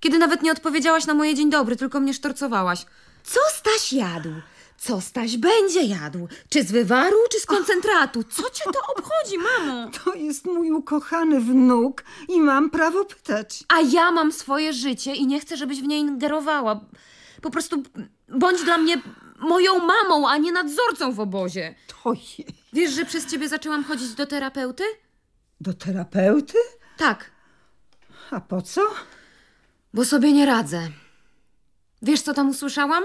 Kiedy nawet nie odpowiedziałaś na moje dzień dobry, tylko mnie sztorcowałaś. Co Staś jadł? Co Staś będzie jadł? Czy z wywaru, czy z koncentratu? Co cię to obchodzi, mamo? To jest mój ukochany wnuk i mam prawo pytać. A ja mam swoje życie i nie chcę, żebyś w nie ingerowała. Po prostu bądź dla mnie moją mamą, a nie nadzorcą w obozie. To Wiesz, że przez ciebie zaczęłam chodzić do terapeuty? Do terapeuty? Tak, A po co? bo sobie nie radzę. Wiesz, co tam usłyszałam?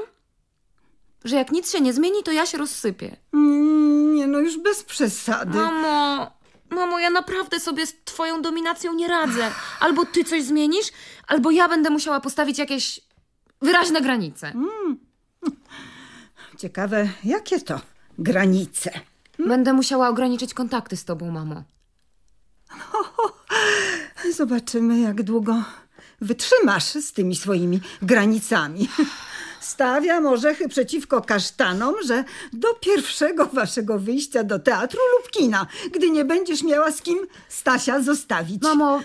Że jak nic się nie zmieni, to ja się rozsypię. Mm, Nie no, już bez przesady. Mamo, mamo, ja naprawdę sobie z twoją dominacją nie radzę. Albo ty coś zmienisz, albo ja będę musiała postawić jakieś wyraźne granice. Ciekawe, jakie to granice? Będę musiała ograniczyć kontakty z tobą, mamo. Zobaczymy, jak długo wytrzymasz z tymi swoimi granicami. Stawiam orzechy przeciwko kasztanom, że do pierwszego waszego wyjścia do teatru lub kina, gdy nie będziesz miała z kim Stasia zostawić. Mamo,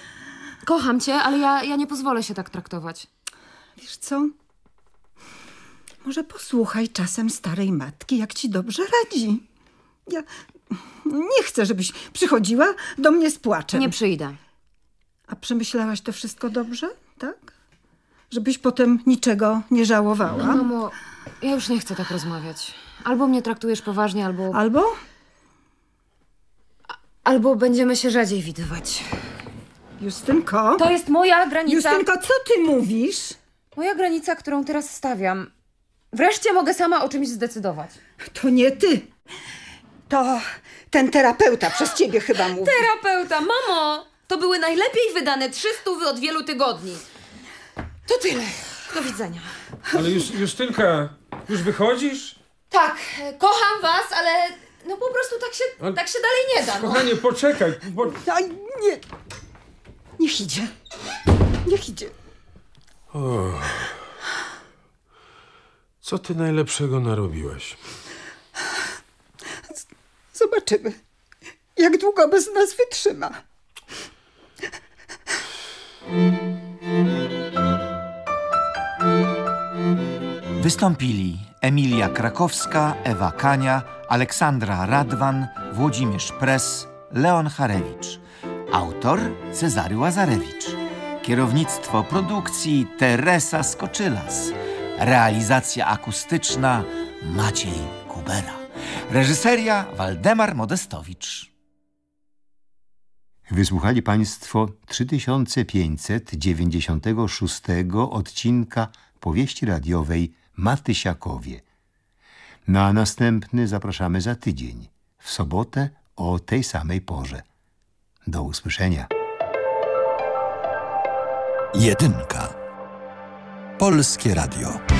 kocham cię, ale ja, ja nie pozwolę się tak traktować. Wiesz co? Może posłuchaj czasem starej matki, jak ci dobrze radzi. Ja nie chcę, żebyś przychodziła do mnie z płaczem. Nie przyjdę. A przemyślałaś to wszystko dobrze, tak? Żebyś potem niczego nie żałowała. Mamo, ja już nie chcę tak rozmawiać. Albo mnie traktujesz poważnie, albo... Albo? Albo będziemy się rzadziej widywać. Justynko? To jest moja granica. Justynko, co ty mówisz? Moja granica, którą teraz stawiam. Wreszcie mogę sama o czymś zdecydować. To nie ty. To ten terapeuta przez ciebie chyba mówi. Terapeuta, mamo! To były najlepiej wydane trzy stówy od wielu tygodni. To tyle. Do widzenia. Ale już, Justynka, już wychodzisz? Tak, kocham was, ale no po prostu tak się, Ale- tak się dalej nie da. No. Kochanie, poczekaj. Bo... Aj, nie. Niech idzie. Niech idzie. O. Co ty najlepszego narobiłaś? Zobaczymy, jak długo bez nas wytrzyma. Wystąpili Emilia Krakowska, Ewa Kania, Aleksandra Radwan, Włodzimierz Pres, Leon Harewicz. Autor Cezary Łazarewicz. Kierownictwo produkcji Teresa Skoczylas. Realizacja akustyczna Maciej Kubera. Reżyseria Waldemar Modestowicz. Wysłuchali Państwo 3596 odcinka powieści radiowej Matysiakowie. Na następny zapraszamy za tydzień, w sobotę o tej samej porze. Do usłyszenia. Jedynka. Polskie Radio.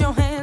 Your hands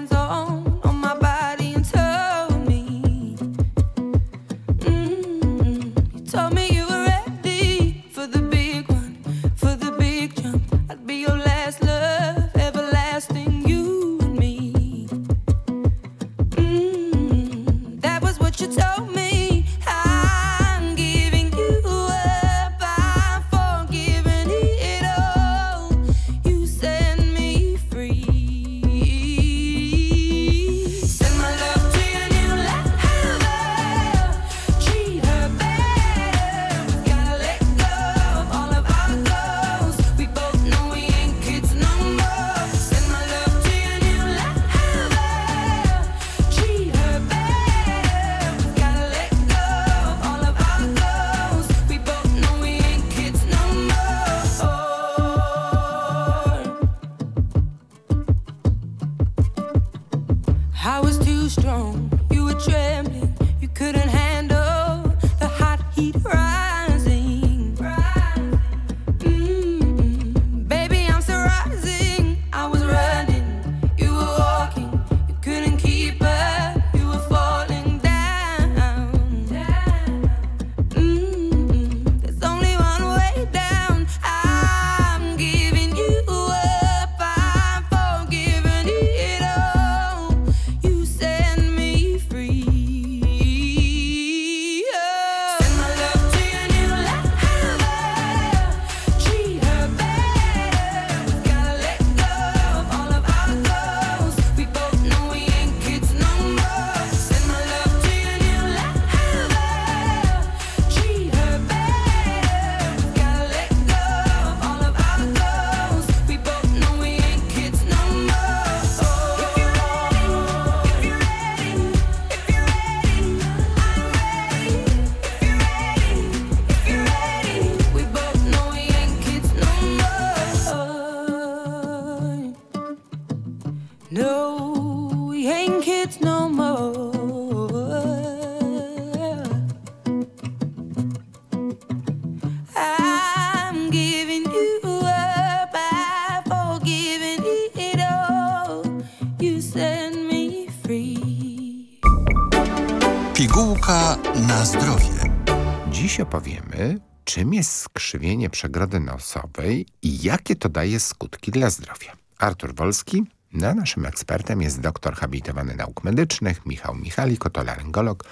przegrody nosowej i jakie to daje skutki dla zdrowia. Artur Wolski, a naszym ekspertem jest doktor habilitowany nauk medycznych Michał Michalik, otolaryngolog,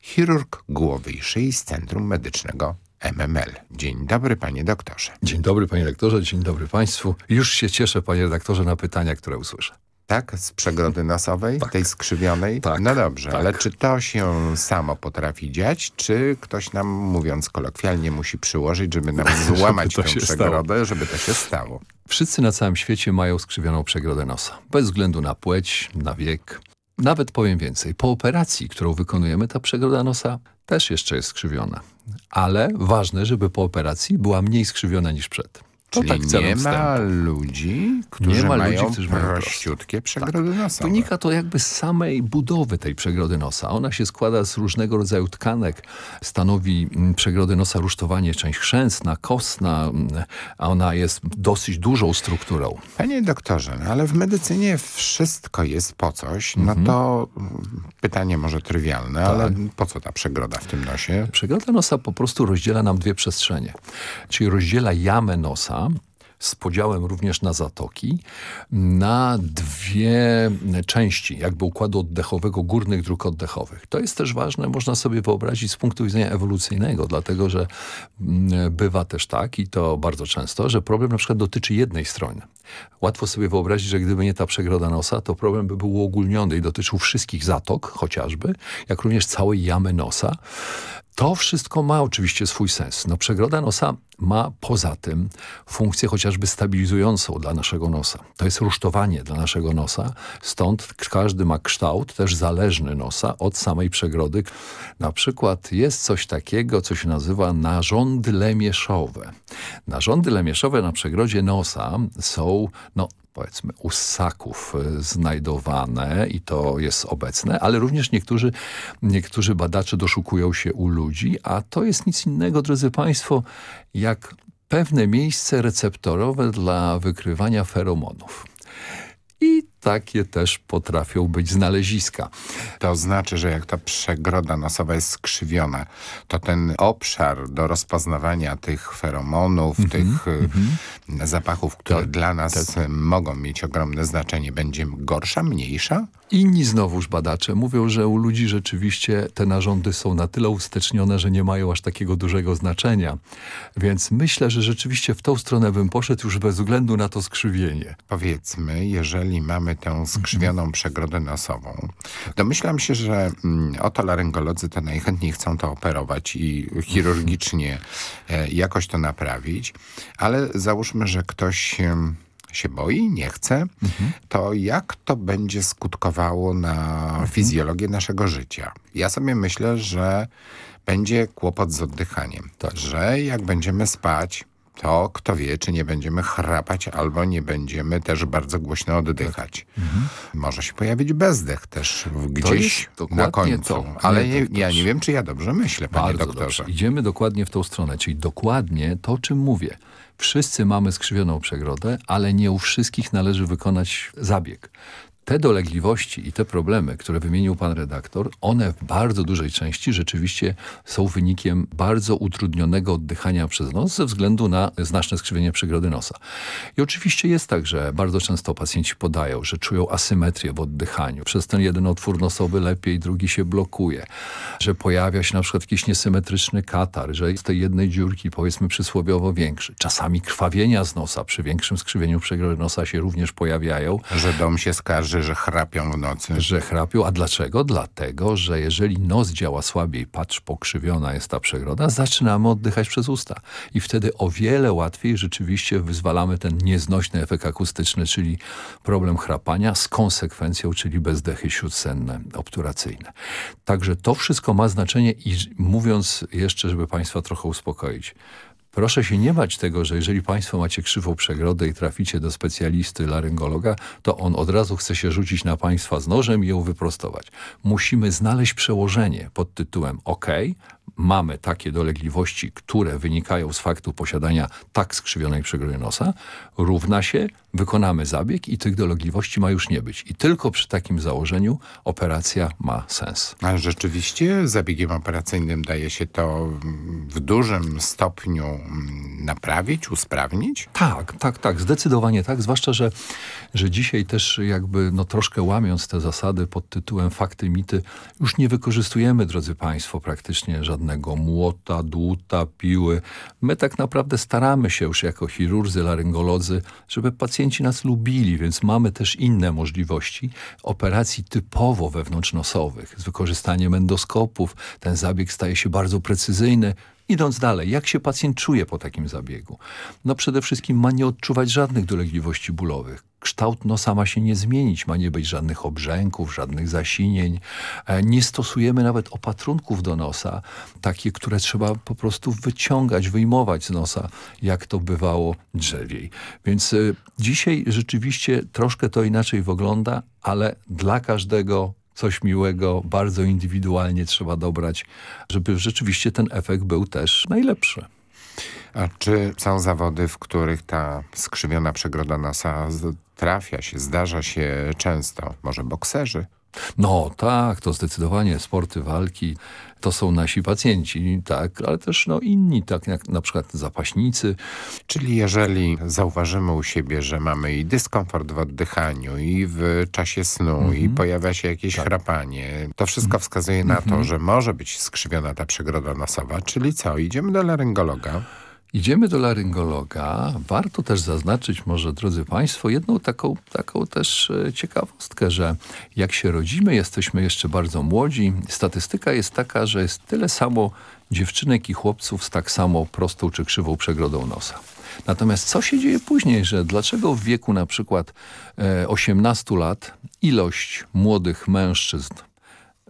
chirurg głowy i szyi z Centrum Medycznego MML. Dzień dobry, panie doktorze. Dzień dobry, panie rektorze, dzień dobry państwu. Już się cieszę, panie redaktorze, na pytania, które usłyszę. Tak, z przegrody nosowej, tej skrzywionej? Tak, no dobrze, ale czy to się samo potrafi dziać, czy ktoś nam, mówiąc kolokwialnie, musi przyłożyć, żeby nam złamać to tę przegrodę, stało. żeby to się stało? Wszyscy na całym świecie mają skrzywioną przegrodę nosa. Bez względu na płeć, na wiek. Nawet powiem więcej, po operacji, którą wykonujemy, ta przegroda nosa też jeszcze jest skrzywiona. Ale ważne, żeby po operacji była mniej skrzywiona niż przed. To Czyli tak nie ma wstępu. ludzi, którzy Nie ma mają ludzi, którzy mają prościutkie przegrody nosowe. Wynika to jakby z samej budowy tej przegrody nosa. Ona się składa z różnego rodzaju tkanek. Stanowi mm, przegrody nosa rusztowanie część chrzęsna, kostna, mm, a ona jest dosyć dużą strukturą. Panie doktorze, no ale w medycynie wszystko jest po coś, Mhm. no to mm, pytanie może trywialne, Tak. ale po co ta przegroda w tym nosie? Przegroda nosa po prostu rozdziela nam dwie przestrzenie. Czyli rozdziela jamę nosa z podziałem również na zatoki, na dwie części, jakby układu oddechowego, górnych dróg oddechowych. To jest też ważne, można sobie wyobrazić z punktu widzenia ewolucyjnego, dlatego że mm, bywa też tak, i to bardzo często, że problem na przykład dotyczy jednej strony. Łatwo sobie wyobrazić, że gdyby nie ta przegroda nosa, to problem by był uogólniony i dotyczył wszystkich zatok chociażby, jak również całej jamy nosa. To wszystko ma oczywiście swój sens. No, przegroda nosa ma poza tym funkcję chociażby stabilizującą dla naszego nosa. To jest rusztowanie dla naszego nosa, stąd każdy ma kształt też zależny nosa od samej przegrody. Na przykład jest coś takiego, co się nazywa narządy lemieszowe. Narządy lemieszowe na przegrodzie nosa są, no powiedzmy u ssaków y, znajdowane i to jest obecne, ale również niektórzy, niektórzy badacze doszukują się u ludzi, a to jest nic innego, drodzy Państwo, jak pewne miejsce receptorowe dla wykrywania feromonów. I takie też potrafią być znaleziska. To znaczy, że jak ta przegroda nosowa jest skrzywiona, to ten obszar do rozpoznawania tych feromonów, Mhm, tych y, zapachów, które Tak, dla nas y, mogą mieć ogromne znaczenie, będzie gorsza, mniejsza? Inni znowuż badacze mówią, że u ludzi rzeczywiście te narządy są na tyle ustecznione, że nie mają aż takiego dużego znaczenia. Więc myślę, że rzeczywiście w tą stronę bym poszedł już bez względu na to skrzywienie. Powiedzmy, jeżeli mamy tę skrzywioną przegrodę nosową, domyślam się, że mm, otolaryngolodzy to najchętniej chcą to operować i chirurgicznie e, jakoś to naprawić, ale załóżmy, że ktoś się boi, nie chce, to jak to będzie skutkowało na fizjologię naszego życia? Ja sobie myślę, że będzie kłopot z oddychaniem, że jak będziemy spać, to kto wie, czy nie będziemy chrapać albo nie będziemy też bardzo głośno oddychać. Może się pojawić bezdech też gdzieś na końcu. to. Ale Nie, ja nie wiem, czy ja dobrze myślę, panie Bardzo doktorze. dobrze. Idziemy dokładnie w tą stronę, czyli dokładnie to, o czym mówię. Wszyscy mamy skrzywioną przegrodę, ale nie u wszystkich należy wykonać zabieg. Te dolegliwości i te problemy, które wymienił pan redaktor, one w bardzo dużej części rzeczywiście są wynikiem bardzo utrudnionego oddychania przez nos ze względu na znaczne skrzywienie przegrody nosa. I oczywiście jest tak, że bardzo często pacjenci podają, że czują asymetrię w oddychaniu. Przez ten jeden otwór nosowy lepiej, drugi się blokuje. Że pojawia się na przykład jakiś niesymetryczny katar, że z tej jednej dziurki powiedzmy przysłowiowo większy. Czasami krwawienia z nosa przy większym skrzywieniu przegrody nosa się również pojawiają. Że dom się skarży, że chrapią w nocy. Że chrapią. A dlaczego? Dlatego, że jeżeli nos działa słabiej, patrz, pokrzywiona jest ta przegroda, zaczynamy oddychać przez usta. I wtedy o wiele łatwiej rzeczywiście wyzwalamy ten nieznośny efekt akustyczny, czyli problem chrapania z konsekwencją, czyli bezdechy śródsenne, obturacyjne. Także to wszystko ma znaczenie i mówiąc jeszcze, żeby Państwa trochę uspokoić, Proszę się nie bać tego, że jeżeli Państwo macie krzywą przegrodę i traficie do specjalisty laryngologa, to on od razu chce się rzucić na Państwa z nożem i ją wyprostować. Musimy znaleźć przełożenie pod tytułem OK, mamy takie dolegliwości, które wynikają z faktu posiadania tak skrzywionej przegródy nosa, równa się, wykonamy zabieg i tych dolegliwości ma już nie być. I tylko przy takim założeniu operacja ma sens. Ale rzeczywiście zabiegiem operacyjnym daje się to w dużym stopniu mm, naprawić, usprawnić? Tak, tak, tak, zdecydowanie tak, zwłaszcza, że, że dzisiaj też jakby no troszkę łamiąc te zasady pod tytułem fakty, mity, już nie wykorzystujemy, drodzy Państwo, praktycznie żadnego młota, dłuta, piły. My tak naprawdę staramy się już jako chirurdzy, laryngolodzy, żeby pacjenci nas lubili, więc mamy też inne możliwości operacji typowo wewnątrznosowych z wykorzystaniem endoskopów. Ten zabieg staje się bardzo precyzyjny, Idąc dalej, jak się pacjent czuje po takim zabiegu? No przede wszystkim ma nie odczuwać żadnych dolegliwości bólowych. Kształt nosa ma się nie zmienić, ma nie być żadnych obrzęków, żadnych zasinień. E, Nie stosujemy nawet opatrunków do nosa, takie, które trzeba po prostu wyciągać, wyjmować z nosa, jak to bywało drzewiej. Więc y, dzisiaj rzeczywiście troszkę to inaczej wygląda, ale dla każdego coś miłego, bardzo indywidualnie trzeba dobrać, żeby rzeczywiście ten efekt był też najlepszy. A czy są zawody, w których ta skrzywiona przegroda nosa trafia się, zdarza się często? Może bokserzy? No tak, to zdecydowanie sporty walki to są nasi pacjenci, tak, ale też no, inni, tak jak na przykład zapaśnicy. Czyli jeżeli zauważymy u siebie, że mamy i dyskomfort w oddychaniu, i w czasie snu, i pojawia się jakieś chrapanie, to wszystko wskazuje na to, że może być skrzywiona ta przegroda nosowa. Czyli co? Idziemy do laryngologa. Idziemy do laryngologa. Warto też zaznaczyć może, drodzy Państwo, jedną taką, taką też e, ciekawostkę, że jak się rodzimy, jesteśmy jeszcze bardzo młodzi. Statystyka jest taka, że jest tyle samo dziewczynek i chłopców z tak samo prostą czy krzywą przegrodą nosa. Natomiast co się dzieje później, że dlaczego w wieku na przykład e, 18 lat ilość młodych mężczyzn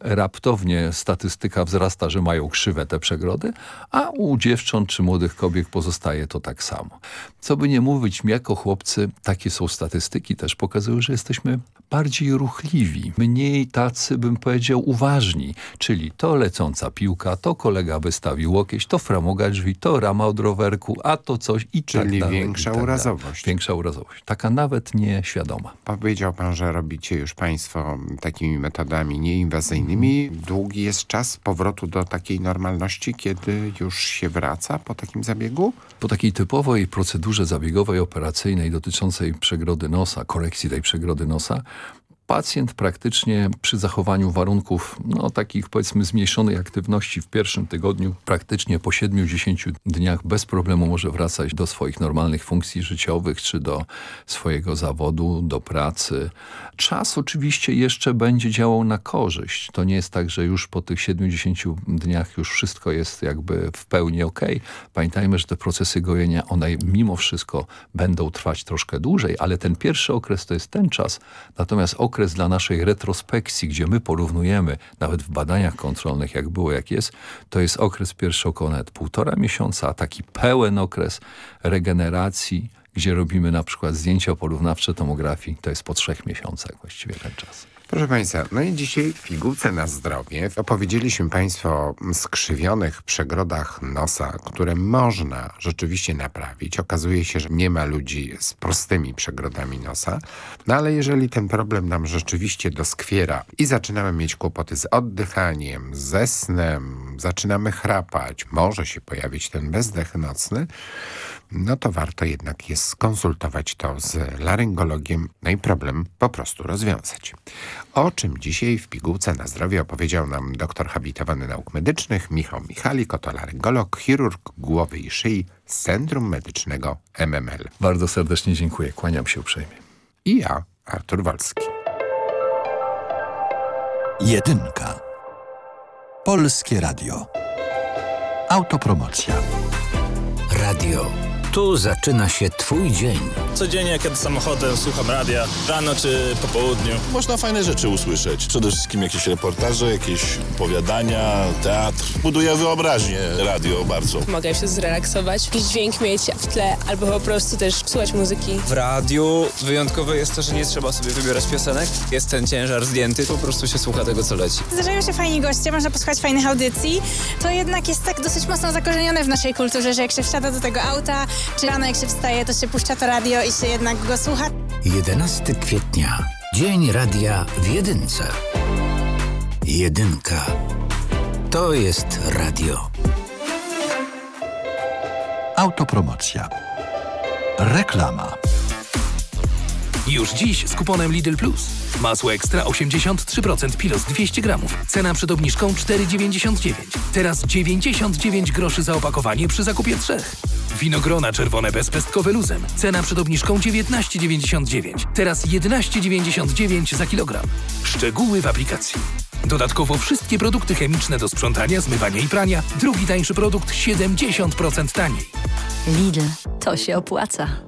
raptownie statystyka wzrasta, że mają krzywe te przegrody, a u dziewcząt czy młodych kobiet pozostaje to tak samo. Co by nie mówić, my jako chłopcy, takie są statystyki, też pokazują, że jesteśmy bardziej ruchliwi, mniej tacy, bym powiedział, uważni, czyli to lecąca piłka, to kolega wystawił łokieć, to framuga drzwi, to rama od rowerku, a to coś i Czyli tak dalej. większa tak urazowość. Większa urazowość. Taka nawet nieświadoma. Powiedział pan, że robicie już państwo takimi metodami nieinwazyjnymi. Długi jest czas powrotu do takiej normalności, kiedy już się wraca po takim zabiegu? Po takiej typowej procedurze zabiegowej, operacyjnej dotyczącej przegrody nosa, korekcji tej przegrody nosa, pacjent praktycznie przy zachowaniu warunków no, takich powiedzmy zmniejszonej aktywności w pierwszym tygodniu, praktycznie po 7-10 dniach bez problemu może wracać do swoich normalnych funkcji życiowych, czy do swojego zawodu, do pracy. Czas oczywiście jeszcze będzie działał na korzyść. To nie jest tak, że już po tych 7-10 dniach już wszystko jest jakby w pełni ok. Pamiętajmy, że te procesy gojenia, one mimo wszystko będą trwać troszkę dłużej, ale ten pierwszy okres to jest ten czas. Natomiast okres dla naszej retrospekcji, gdzie my porównujemy, nawet w badaniach kontrolnych, jak było, jak jest, to jest okres pierwszy około półtora miesiąca, a taki pełen okres regeneracji, gdzie robimy na przykład zdjęcia porównawcze tomografii, to jest po trzech miesiącach właściwie ten czas. Proszę Państwa, no i dzisiaj w pigułce na zdrowie opowiedzieliśmy Państwu o skrzywionych przegrodach nosa, które można rzeczywiście naprawić. Okazuje się, że nie ma ludzi z prostymi przegrodami nosa, no ale jeżeli ten problem nam rzeczywiście doskwiera i zaczynamy mieć kłopoty z oddychaniem, ze snem, zaczynamy chrapać, może się pojawić ten bezdech nocny, no to warto jednak jest skonsultować to z laryngologiem, no i problem po prostu rozwiązać. O czym dzisiaj w pigułce na zdrowie opowiedział nam doktor habilitowany nauk medycznych Michał Michalik, otolaryngolog, chirurg głowy i szyi z Centrum Medycznego MML. Bardzo serdecznie dziękuję, kłaniam się uprzejmie. I ja, Artur Wolski. Jedynka. Polskie Radio. Autopromocja. Radio. Tu zaczyna się Twój dzień. Codziennie, kiedy samochodem słucham radia, rano czy po południu. Można fajne rzeczy usłyszeć. Przede wszystkim jakieś reportaże, jakieś opowiadania, teatr. Buduje wyobraźnię radio bardzo. Mogę się zrelaksować, jakiś dźwięk mieć w tle, albo po prostu też słuchać muzyki. W radiu wyjątkowe jest to, że nie trzeba sobie wybierać piosenek. Jest ten ciężar zdjęty, po prostu się słucha tego, co leci. Zdarzają się fajni goście, można posłuchać fajnych audycji. To jednak jest tak dosyć mocno zakorzenione w naszej kulturze, że jak się wsiada do tego auta, czy rano jak się wstaje, to się puszcza to radio i się jednak go słucha. 11 kwietnia. Dzień radia w jedynce. Jedynka. To jest radio. Autopromocja. Reklama. Już dziś z kuponem Lidl Plus. Masło ekstra 83% pilos 200 gramów. Cena przed obniżką 4,99. Teraz 99 groszy za opakowanie przy zakupie trzech. Winogrona czerwone bezpestkowe luzem. Cena przed obniżką 19,99. Teraz 11,99 za kilogram. Szczegóły w aplikacji. Dodatkowo wszystkie produkty chemiczne do sprzątania, zmywania i prania. Drugi tańszy produkt 70% taniej. Lidl, to się opłaca.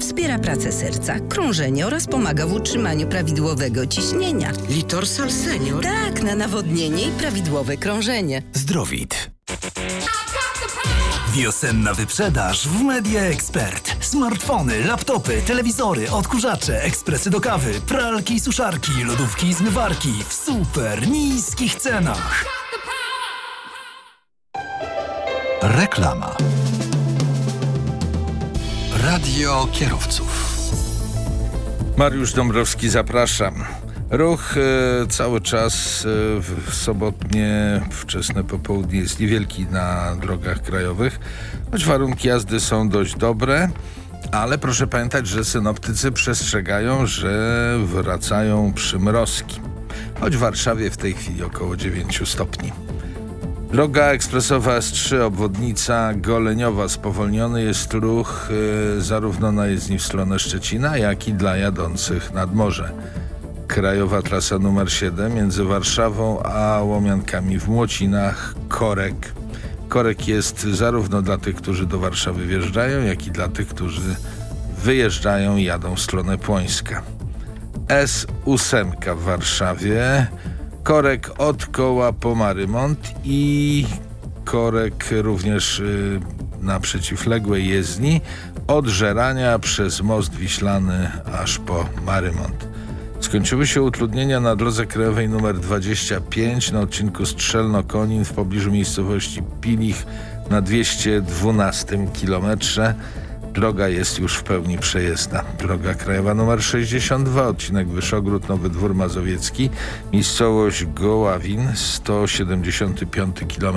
wspiera pracę serca, krążenie oraz pomaga w utrzymaniu prawidłowego ciśnienia. Litorsal Senior? Tak, na nawodnienie i prawidłowe krążenie. Zdrowit. Wiosenna wyprzedaż w Media Expert. Smartfony, laptopy, telewizory, odkurzacze, ekspresy do kawy, pralki i suszarki, lodówki i zmywarki w super niskich cenach. Reklama. Radio kierowców. Mariusz Dąbrowski, zapraszam. Ruch e, cały czas e, w sobotnie wczesne popołudnie jest niewielki na drogach krajowych, choć warunki jazdy są dość dobre, ale proszę pamiętać, że synoptycy przestrzegają, że wracają przymrozki, choć w Warszawie w tej chwili około 9 stopni. Droga ekspresowa S3, obwodnica Goleniowa. Spowolniony jest ruch y, zarówno na jezdni w stronę Szczecina, jak i dla jadących nad morze. Krajowa trasa numer 7 między Warszawą a Łomiankami w Młocinach, Korek. Korek jest zarówno dla tych, którzy do Warszawy wjeżdżają, jak i dla tych, którzy wyjeżdżają i jadą w stronę Płońska. S8 w Warszawie, korek od koła po i korek również y, na przeciwległej jezdni od Żerania przez Most Wiślany aż po Marymont. Skończyły się utrudnienia na drodze krajowej nr 25 na odcinku Strzelno-Konin w pobliżu miejscowości Pilich na 212 kilometrze. Droga jest już w pełni przejezdna. Droga krajowa nr 62, odcinek Wyszogród, Nowy Dwór Mazowiecki, miejscowość Goławin, 175 km.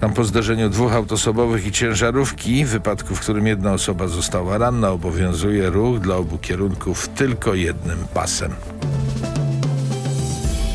Tam po zdarzeniu dwóch autosobowych i ciężarówki, wypadku w którym jedna osoba została ranna, obowiązuje ruch dla obu kierunków tylko jednym pasem.